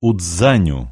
удзаню.